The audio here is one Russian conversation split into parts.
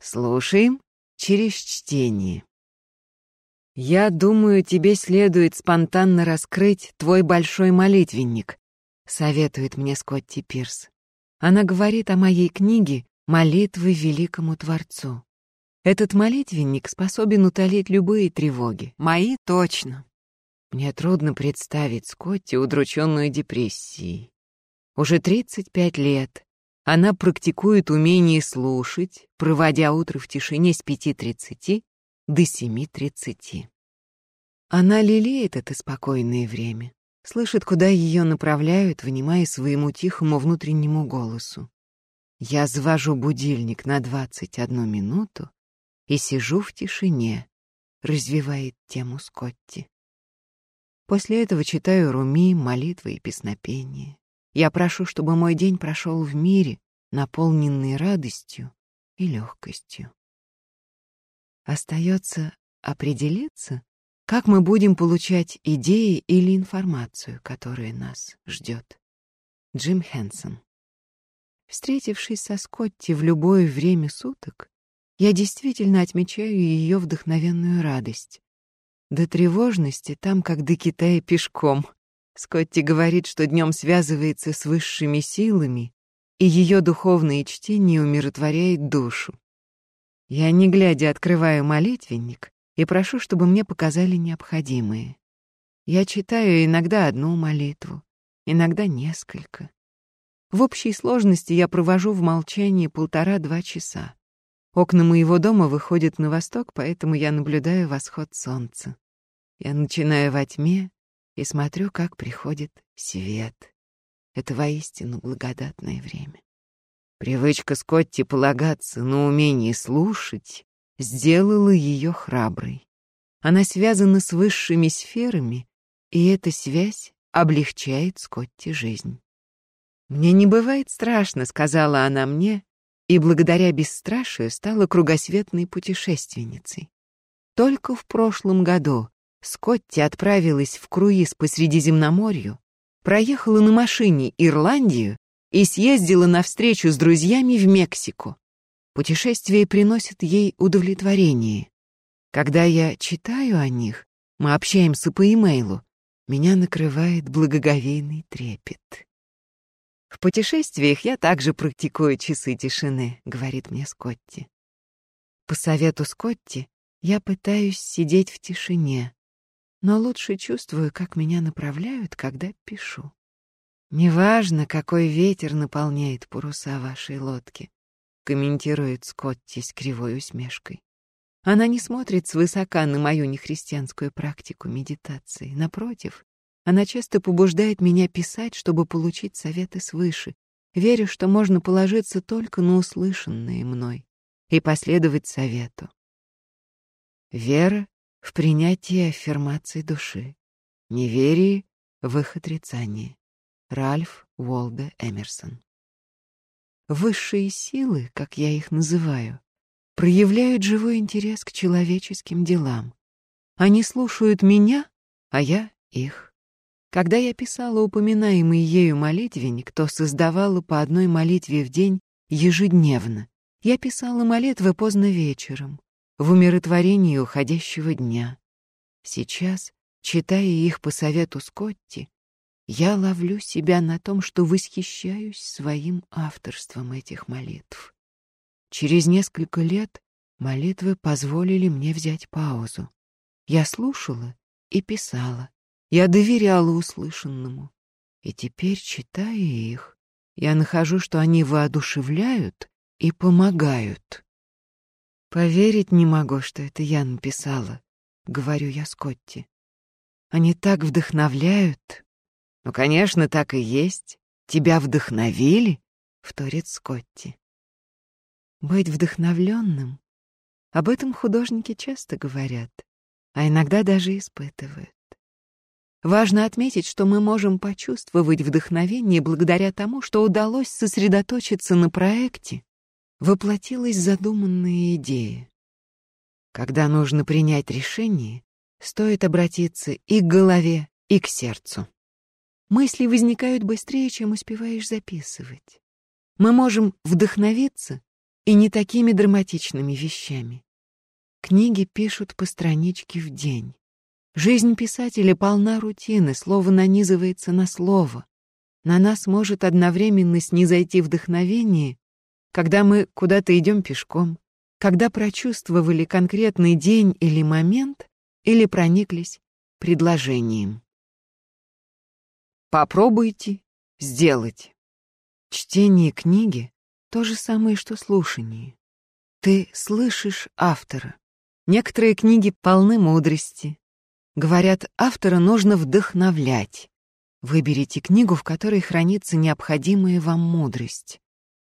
Слушаем через чтение. Я думаю, тебе следует спонтанно раскрыть твой большой молитвенник, советует мне Скотти Пирс. Она говорит о моей книге «Молитвы великому Творцу». Этот молитвенник способен утолить любые тревоги. Мои точно. Мне трудно представить Скотти, удрученную депрессией. Уже 35 лет она практикует умение слушать, проводя утро в тишине с 5.30 до 7.30. Она лелеет это спокойное время, слышит, куда ее направляют, внимая своему тихому внутреннему голосу. Я завожу будильник на 21 минуту и сижу в тишине, развивает тему Скотти. После этого читаю руми, молитвы и песнопения. Я прошу, чтобы мой день прошел в мире, наполненный радостью и легкостью. Остается определиться, как мы будем получать идеи или информацию, которая нас ждет. Джим Хэнсон. Встретившись со Скотти в любое время суток, я действительно отмечаю ее вдохновенную радость. До тревожности там, как до Китая пешком. Скотти говорит, что днем связывается с высшими силами, и ее духовное чтение умиротворяет душу. Я, не глядя, открываю молитвенник и прошу, чтобы мне показали необходимые. Я читаю иногда одну молитву, иногда несколько. В общей сложности я провожу в молчании полтора-два часа. Окна моего дома выходят на восток, поэтому я наблюдаю восход солнца. Я начинаю во тьме и смотрю, как приходит свет. Это воистину благодатное время. Привычка Скотти полагаться на умение слушать сделала ее храброй. Она связана с высшими сферами, и эта связь облегчает Скотти жизнь. «Мне не бывает страшно», — сказала она мне, и благодаря бесстрашию стала кругосветной путешественницей. Только в прошлом году Скотти отправилась в круиз по Средиземноморью, проехала на машине Ирландию и съездила на встречу с друзьями в Мексику. Путешествие приносит ей удовлетворение. Когда я читаю о них, мы общаемся по имейлу, меня накрывает благоговейный трепет. В путешествиях я также практикую часы тишины, говорит мне Скотти. По совету Скотти я пытаюсь сидеть в тишине, но лучше чувствую, как меня направляют, когда пишу. Неважно, какой ветер наполняет паруса вашей лодки, комментирует Скотти с кривой усмешкой. Она не смотрит свысока на мою нехристианскую практику медитации. Напротив, она часто побуждает меня писать, чтобы получить советы свыше, веря, что можно положиться только на услышанное мной и последовать совету. Вера в принятие аффирмаций души, неверие в их отрицание. Ральф Уолде Эмерсон. Высшие силы, как я их называю, проявляют живой интерес к человеческим делам. Они слушают меня, а я их. Когда я писала упоминаемый ею молитвенник, то создавала по одной молитве в день ежедневно. Я писала молитвы поздно вечером, в умиротворении уходящего дня. Сейчас, читая их по совету Скотти, я ловлю себя на том, что восхищаюсь своим авторством этих молитв. Через несколько лет молитвы позволили мне взять паузу. Я слушала и писала. Я доверяла услышанному. И теперь, читая их, я нахожу, что они воодушевляют и помогают. Поверить не могу, что это я написала, говорю я Скотти. Они так вдохновляют. Ну, конечно, так и есть. Тебя вдохновили, вторит Скотти. Быть вдохновленным — об этом художники часто говорят, а иногда даже испытывают. Важно отметить, что мы можем почувствовать вдохновение благодаря тому, что удалось сосредоточиться на проекте, воплотилась задуманная идея. Когда нужно принять решение, стоит обратиться и к голове, и к сердцу. Мысли возникают быстрее, чем успеваешь записывать. Мы можем вдохновиться и не такими драматичными вещами. Книги пишут по страничке в день. Жизнь писателя полна рутины, слово нанизывается на слово. На нас может одновременно снизойти вдохновение, когда мы куда-то идем пешком, когда прочувствовали конкретный день или момент, или прониклись предложением. Попробуйте сделать. Чтение книги — то же самое, что слушание. Ты слышишь автора. Некоторые книги полны мудрости. Говорят, автора нужно вдохновлять. Выберите книгу, в которой хранится необходимая вам мудрость.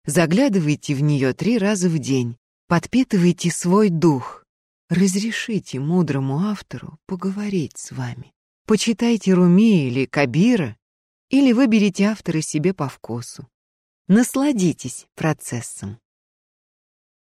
Заглядывайте в нее три раза в день, подпитывайте свой дух. Разрешите мудрому автору поговорить с вами. Почитайте Руми или Кабира, или выберите автора себе по вкусу. Насладитесь процессом.